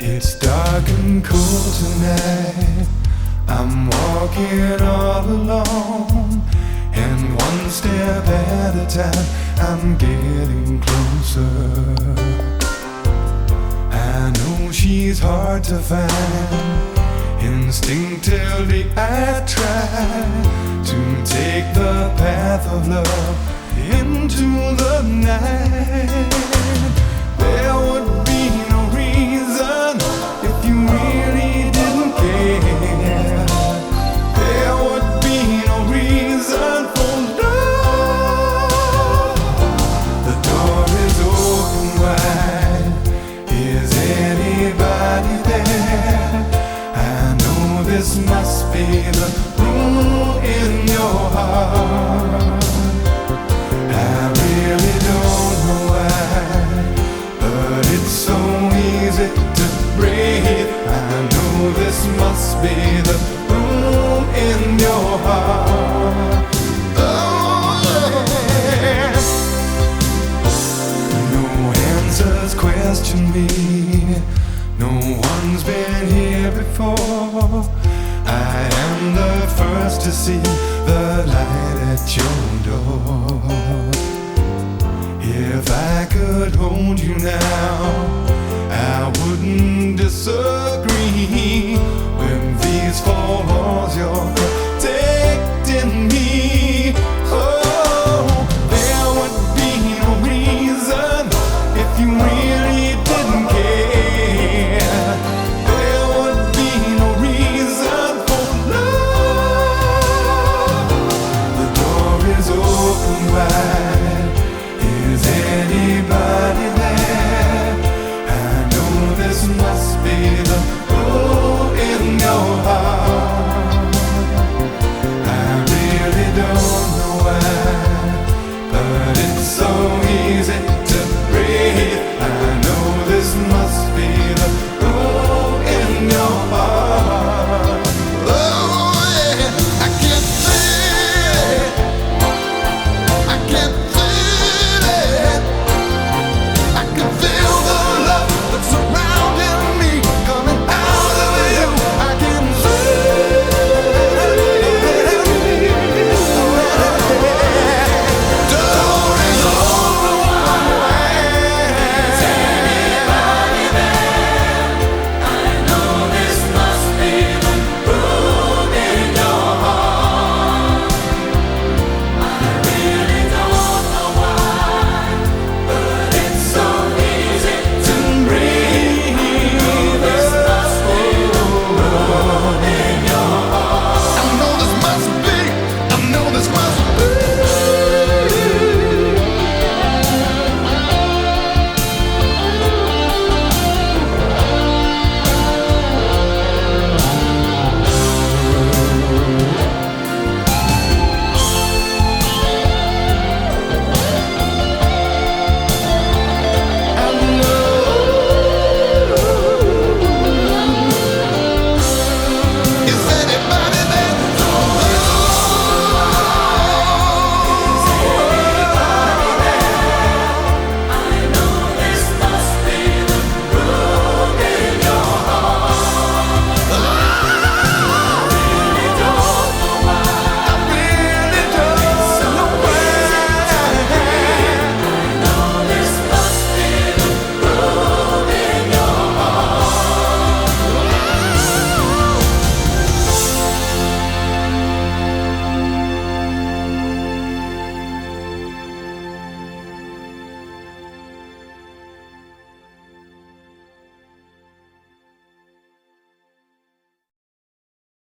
It's dark and cool tonight. I'm walking all alone. And one step at a time, I'm getting closer. I know she's hard to find. Instinctively, I try to take the path of love into the night. There would so easy to breathe. I know this must be the room in your heart. Oh, yeah. No answers question me. No one's been here before. I am the first to see the light at your door. Could hold you now, I wouldn't disagree